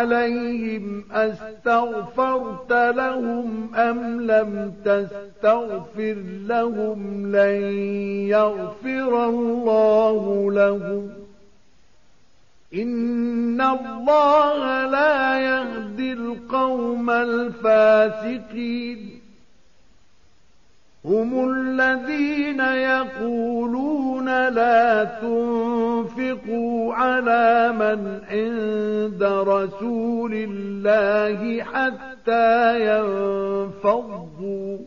عليهم أستغفرت لهم أم لم تستغفر لهم لن يغفر الله لهم إن الله لا يهدي القوم الفاسقين هم الذين يقولون لا تنفقوا على من عند رسول الله حتى ينفضوا.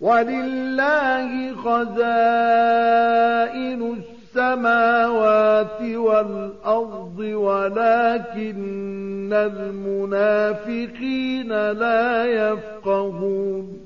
ولله خزائن السماوات والأرض ولكن المنافقين لا يفقهون.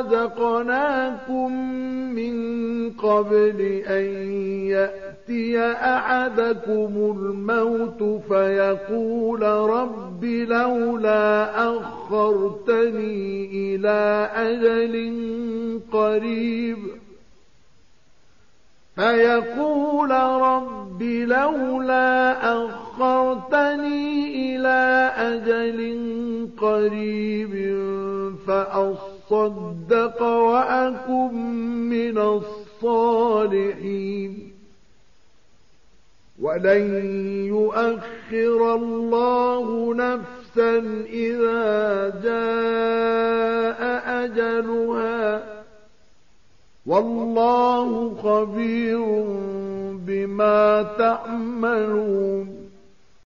رزقناكم من قبل أن يأتي أحدكم الموت فيقول رب لولا أخرتني إلى أجل قريب. فيقول رب لولا أخرتني إلى أجل قريب فأصدق وأكن من الصالحين. ولن يؤخر الله نفسا إذا جاء أجلها. والله خبير بما تعملون.